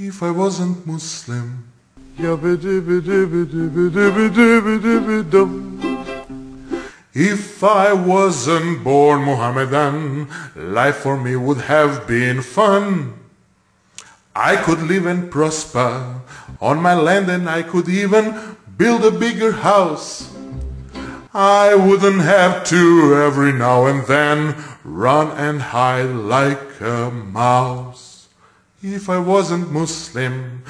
if I wasn't Muslim. If I wasn't born Mohammedan, life for me would have been fun. I could live and prosper on my land and I could even build a bigger house. I wouldn't have to every now and then run and hide like a mouse. If I wasn't Muslim,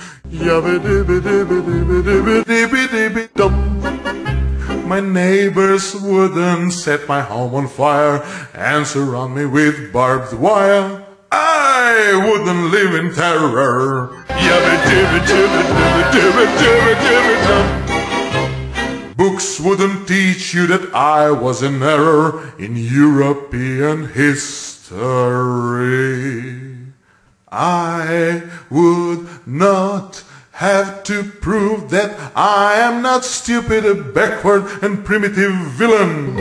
my neighbors wouldn't set my home on fire and surround me with barbed wire. I wouldn't live in terror. Books wouldn't teach you that I was in error in European history. I would not have to prove that I am not stupid, a backward and primitive villain.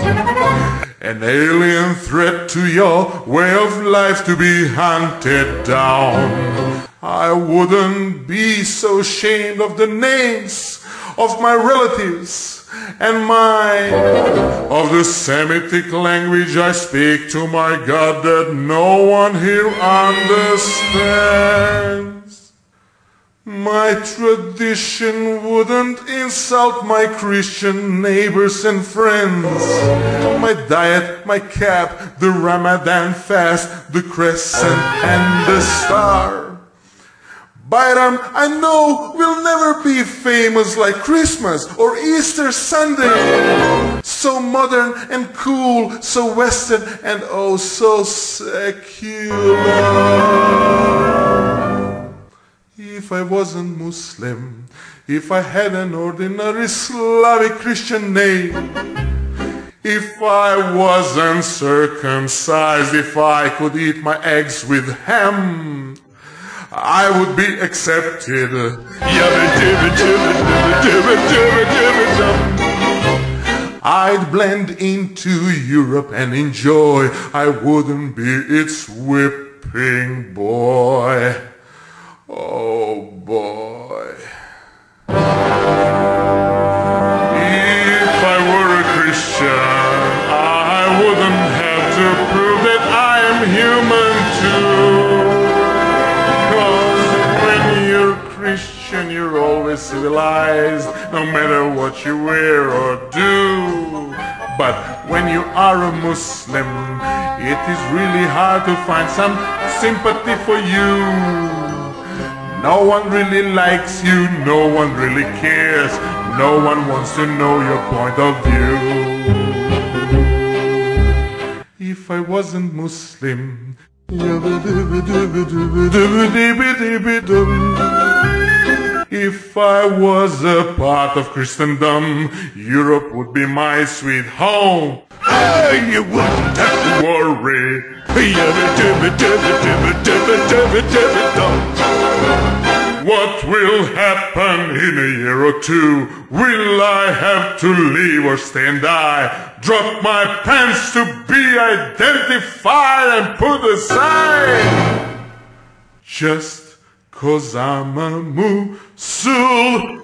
An alien threat to your way of life to be hunted down. I wouldn't be so ashamed of the names of my relatives and mine of the Semitic language I speak to my God that no one here understands. My tradition wouldn't insult my Christian neighbors and friends. My diet, my cap, the Ramadan fast, the crescent and the star. Bayram, I know, we'll never be famous like Christmas or Easter Sunday. So modern and cool, so western and oh so secular. If I wasn't Muslim, if I had an ordinary Slavic Christian name, if I wasn't circumcised, if I could eat my eggs with ham, I would be accepted. I'd blend into Europe and enjoy. I wouldn't be its whipping boy. Oh boy. If I were a Christian, I wouldn't have to prove civilized, no matter what you wear or do. But when you are a Muslim, it is really hard to find some sympathy for you. No one really likes you, no one really cares, no one wants to know your point of view. If I wasn't Muslim, if I was a part of Christendom, Europe would be my sweet home. Hey, you wouldn't have to worry. What will happen in a year or two? Will I have to leave or stay and? Drop my pants to be identified and put aside? Just cause I'm a Muslim.